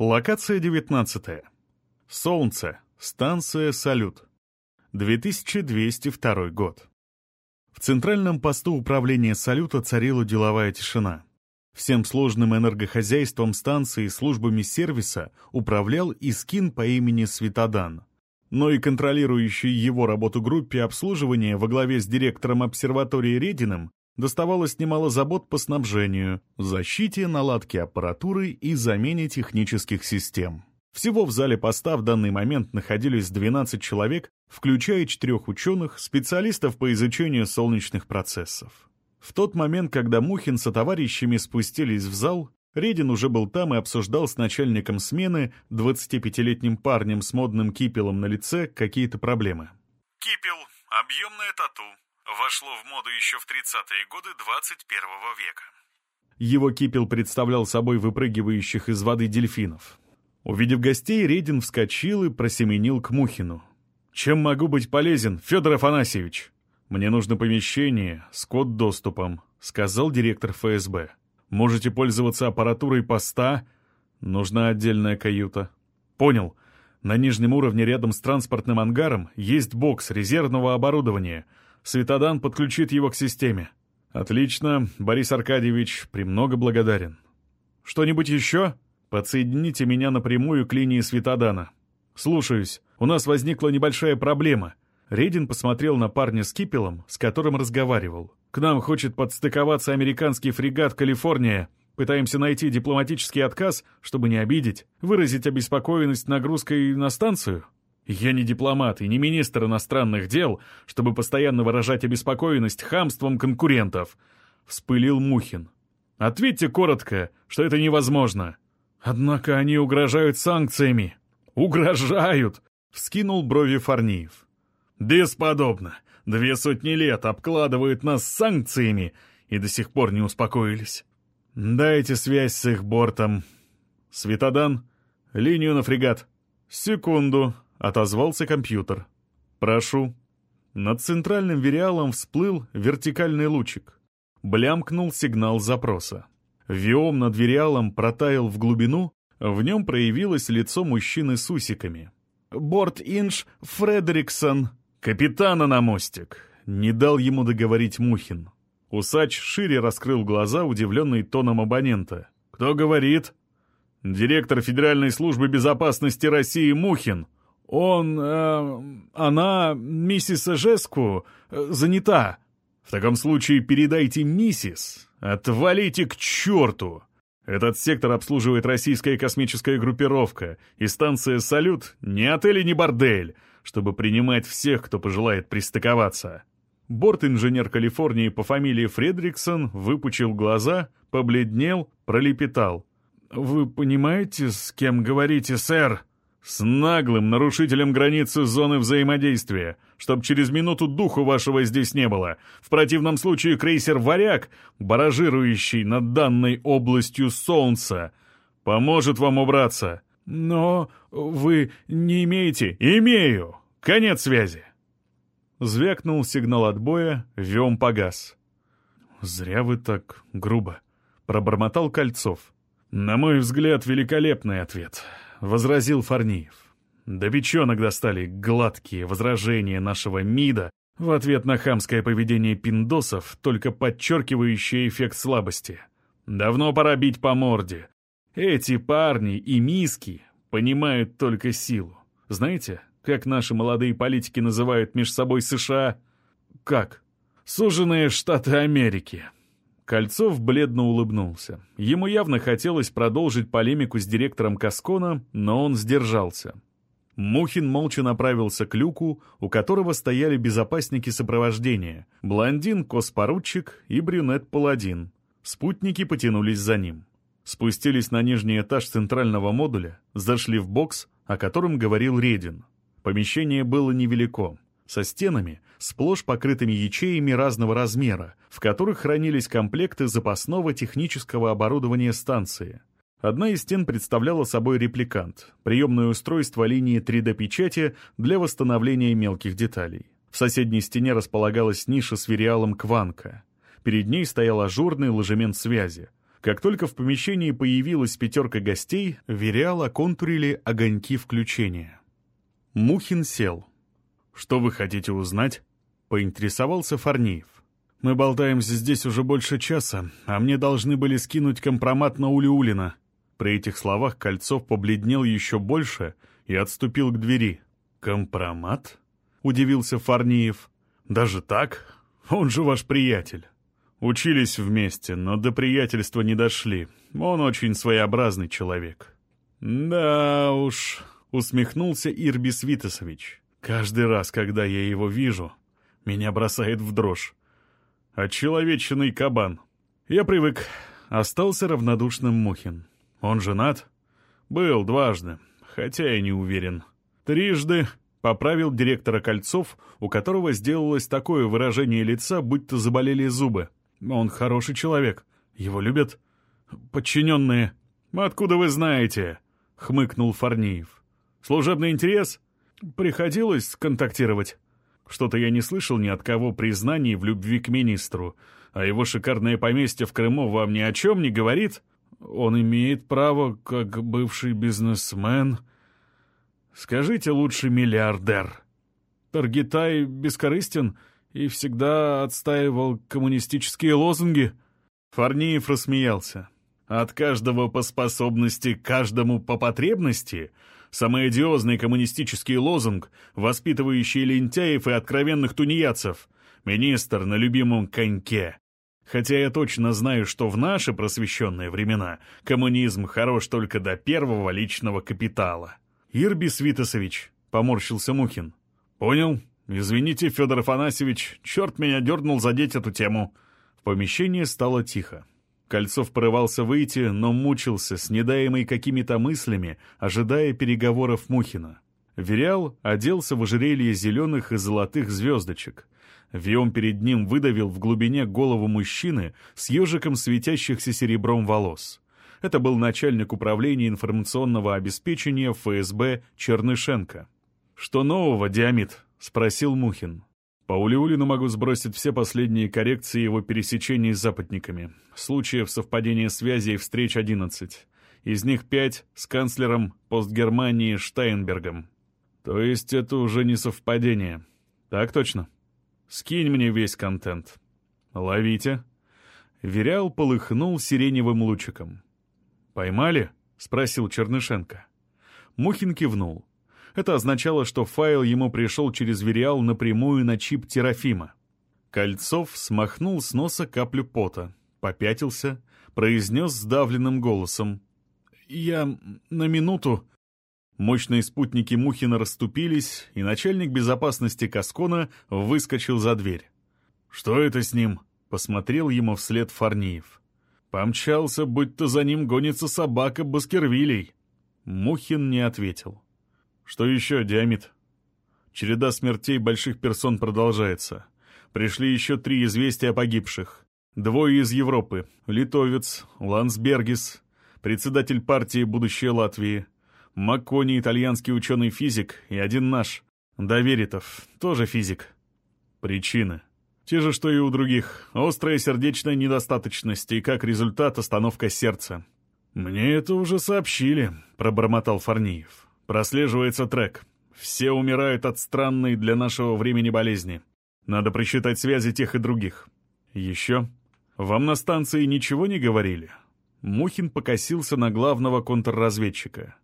Локация 19. Солнце. Станция «Салют». 2202 год. В центральном посту управления «Салюта» царила деловая тишина. Всем сложным энергохозяйством станции и службами сервиса управлял Искин по имени Светодан. Но и контролирующей его работу группе обслуживания во главе с директором обсерватории Рединым доставалось немало забот по снабжению, защите, наладке аппаратуры и замене технических систем. Всего в зале поста в данный момент находились 12 человек, включая четырех ученых, специалистов по изучению солнечных процессов. В тот момент, когда Мухин со товарищами спустились в зал, Редин уже был там и обсуждал с начальником смены, 25-летним парнем с модным кипелом на лице, какие-то проблемы. Кипел – объемная тату, вошло в моду еще в 30-е годы 21 века. Его кипел представлял собой выпрыгивающих из воды дельфинов. Увидев гостей, Редин вскочил и просеменил к Мухину. «Чем могу быть полезен, Федор Афанасьевич?» «Мне нужно помещение с код-доступом», — сказал директор ФСБ. «Можете пользоваться аппаратурой поста. Нужна отдельная каюта». «Понял. На нижнем уровне рядом с транспортным ангаром есть бокс резервного оборудования — Светодан подключит его к системе. Отлично, Борис Аркадьевич, премного благодарен. Что-нибудь еще? Подсоедините меня напрямую к линии Светодана. Слушаюсь. У нас возникла небольшая проблема. Редин посмотрел на парня с кипелом, с которым разговаривал. К нам хочет подстыковаться американский фрегат «Калифорния». Пытаемся найти дипломатический отказ, чтобы не обидеть, выразить обеспокоенность нагрузкой на станцию. Я не дипломат и не министр иностранных дел, чтобы постоянно выражать обеспокоенность хамством конкурентов», — вспылил Мухин. «Ответьте коротко, что это невозможно. Однако они угрожают санкциями». «Угрожают!» — вскинул брови Фарниев. «Бесподобно. Две сотни лет обкладывают нас санкциями и до сих пор не успокоились. Дайте связь с их бортом. Светодан, линию на фрегат. Секунду, — отозвался компьютер. «Прошу». Над центральным вериалом всплыл вертикальный лучик. Блямкнул сигнал запроса. Виом над вериалом протаял в глубину, в нем проявилось лицо мужчины с усиками. «Борт-инж Фредериксон!» «Капитана на мостик!» — не дал ему договорить Мухин. Усач шире раскрыл глаза, удивленный тоном абонента. «Кто говорит?» «Директор Федеральной службы безопасности России Мухин», он... Э, она, миссис Эжеску, э, занята. В таком случае передайте миссис. Отвалите к черту. Этот сектор обслуживает российская космическая группировка, и станция «Салют» не отель и не бордель, чтобы принимать всех, кто пожелает пристыковаться. Борт-инженер Калифорнии по фамилии Фредриксон выпучил глаза, побледнел, пролепетал. «Вы понимаете, с кем говорите, сэр?» С наглым нарушителем границы зоны взаимодействия, чтоб через минуту духу вашего здесь не было. В противном случае крейсер «Варяг», баражирующий над данной областью Солнца, поможет вам убраться. Но вы не имеете... Имею! Конец связи!» Звякнул сигнал отбоя, вем погас. «Зря вы так грубо», — пробормотал Кольцов. «На мой взгляд, великолепный ответ возразил Фарниев. Да печенок достали гладкие возражения нашего МИДа в ответ на хамское поведение пиндосов, только подчеркивающее эффект слабости. Давно пора бить по морде. Эти парни и миски понимают только силу. Знаете, как наши молодые политики называют между собой США? Как? Суженные Штаты Америки. Кольцов бледно улыбнулся. Ему явно хотелось продолжить полемику с директором Каскона, но он сдержался. Мухин молча направился к люку, у которого стояли безопасники сопровождения, блондин-коспоручик и брюнет-паладин. Спутники потянулись за ним. Спустились на нижний этаж центрального модуля, зашли в бокс, о котором говорил Редин. Помещение было невелико со стенами, сплошь покрытыми ячеями разного размера, в которых хранились комплекты запасного технического оборудования станции. Одна из стен представляла собой репликант, приемное устройство линии 3D-печати для восстановления мелких деталей. В соседней стене располагалась ниша с вериалом Кванка. Перед ней стоял ажурный ложемент связи. Как только в помещении появилась пятерка гостей, Вериал оконтурили огоньки включения. Мухин сел. «Что вы хотите узнать?» — поинтересовался Фарниев. «Мы болтаемся здесь уже больше часа, а мне должны были скинуть компромат на Улиулина». При этих словах Кольцов побледнел еще больше и отступил к двери. «Компромат?» — удивился Фарниев. «Даже так? Он же ваш приятель». Учились вместе, но до приятельства не дошли. Он очень своеобразный человек. «Да уж», — усмехнулся Ирбис Витасович. «Каждый раз, когда я его вижу, меня бросает в дрожь. Отчеловеченный кабан. Я привык. Остался равнодушным Мухин. Он женат? Был дважды, хотя я не уверен. Трижды поправил директора Кольцов, у которого сделалось такое выражение лица, будто заболели зубы. Он хороший человек. Его любят подчиненные. «Откуда вы знаете?» — хмыкнул Фарниев. «Служебный интерес? Приходилось контактировать. Что-то я не слышал ни от кого признаний в любви к министру, а его шикарное поместье в Крыму вам ни о чем не говорит. Он имеет право, как бывший бизнесмен. Скажите лучше миллиардер. Таргитай бескорыстен — и всегда отстаивал коммунистические лозунги?» Фарниев рассмеялся. «От каждого по способности, каждому по потребности?» Самый одиозный коммунистический лозунг, воспитывающий лентяев и откровенных тунеядцев. Министр на любимом коньке. Хотя я точно знаю, что в наши просвещенные времена коммунизм хорош только до первого личного капитала. «Ирбис Витасович», — поморщился Мухин. «Понял. «Извините, Федор Афанасьевич, черт меня дернул задеть эту тему». В помещении стало тихо. Кольцов порывался выйти, но мучился, снедаемый какими-то мыслями, ожидая переговоров Мухина. Верял оделся в ожерелье зеленых и золотых звездочек. Виом перед ним выдавил в глубине голову мужчины с ежиком светящихся серебром волос. Это был начальник управления информационного обеспечения ФСБ Чернышенко. «Что нового, Диамид?» — спросил Мухин. По Улиулину могу сбросить все последние коррекции его пересечений с западниками. Случаев совпадения связи и встреч 11. Из них 5 с канцлером Постгермании Штайнбергом. То есть это уже не совпадение. Так точно? Скинь мне весь контент. Ловите. Верял полыхнул сиреневым лучиком. «Поймали?» — спросил Чернышенко. Мухин кивнул. Это означало, что файл ему пришел через Вериал напрямую на чип Терафима. Кольцов смахнул с носа каплю пота, попятился, произнес сдавленным голосом. «Я на минуту...» Мощные спутники Мухина расступились, и начальник безопасности Каскона выскочил за дверь. «Что это с ним?» — посмотрел ему вслед Фарниев. Помчался, будто за ним гонится собака Баскервилей. Мухин не ответил. Что еще, Диамид? Череда смертей больших персон продолжается. Пришли еще три известия о погибших. Двое из Европы. Литовец, Лансбергис, председатель партии «Будущее Латвии», Маккони, итальянский ученый-физик, и один наш, Доверитов, тоже физик. Причины. Те же, что и у других. Острая сердечная недостаточность и, как результат, остановка сердца. «Мне это уже сообщили», — пробормотал Фарниев. Прослеживается трек. Все умирают от странной для нашего времени болезни. Надо просчитать связи тех и других. Еще. Вам на станции ничего не говорили? Мухин покосился на главного контрразведчика.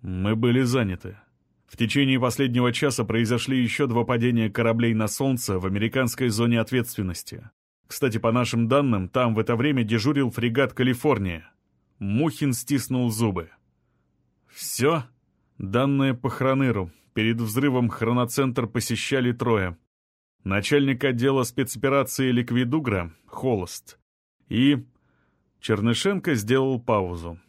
Мы были заняты. В течение последнего часа произошли еще два падения кораблей на Солнце в американской зоне ответственности. Кстати, по нашим данным, там в это время дежурил фрегат «Калифорния». Мухин стиснул зубы. «Все?» Данные по Хроныру. Перед взрывом хроноцентр посещали трое. Начальник отдела спецоперации Ликвидугра, Холост. И... Чернышенко сделал паузу.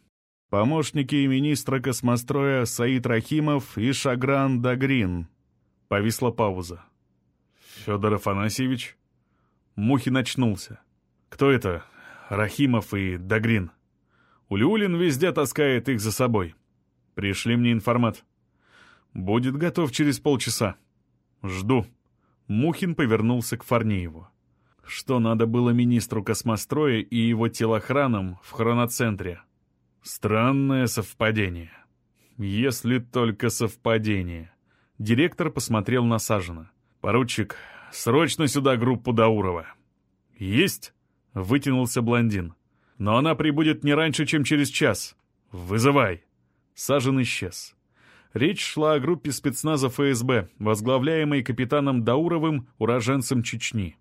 Помощники министра космостроя Саид Рахимов и Шагран Дагрин. Повисла пауза. «Федор Афанасьевич?» Мухин очнулся. «Кто это? Рахимов и Дагрин?» Улюлин везде таскает их за собой. Пришли мне информат. Будет готов через полчаса. Жду. Мухин повернулся к Фарниеву. Что надо было министру космостроя и его телохранам в хроноцентре? Странное совпадение. Если только совпадение. Директор посмотрел на Сажина. «Поручик, срочно сюда группу Даурова». «Есть?» — вытянулся блондин. «Но она прибудет не раньше, чем через час. Вызывай». Сажин исчез. Речь шла о группе спецназа ФСБ, возглавляемой капитаном Дауровым, уроженцем Чечни.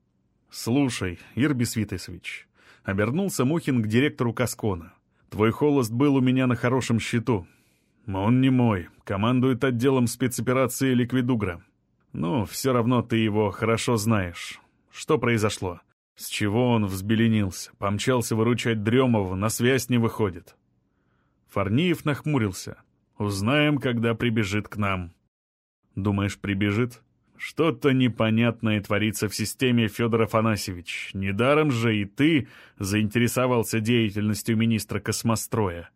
«Слушай, Ирбис Витесович», — обернулся Мухин к директору Каскона. «Твой холост был у меня на хорошем счету. Он не мой, командует отделом спецоперации Ликвидугра. Ну, все равно ты его хорошо знаешь. Что произошло? С чего он взбеленился? Помчался выручать Дремова, на связь не выходит». Фарниев нахмурился. «Узнаем, когда прибежит к нам». «Думаешь, прибежит?» Что-то непонятное творится в системе, Федор Афанасьевич. Недаром же и ты заинтересовался деятельностью министра космостроя.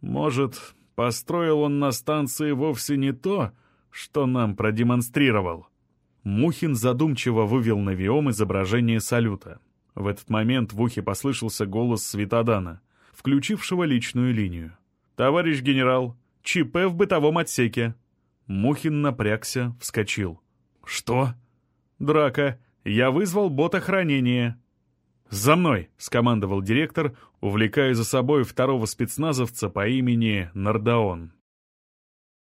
Может, построил он на станции вовсе не то, что нам продемонстрировал?» Мухин задумчиво вывел на Виом изображение салюта. В этот момент в ухе послышался голос Светодана, включившего личную линию. «Товарищ генерал, ЧП в бытовом отсеке». Мухин напрягся, вскочил. «Что?» «Драка. Я вызвал бота хранения». «За мной!» — скомандовал директор, увлекая за собой второго спецназовца по имени Нардаон.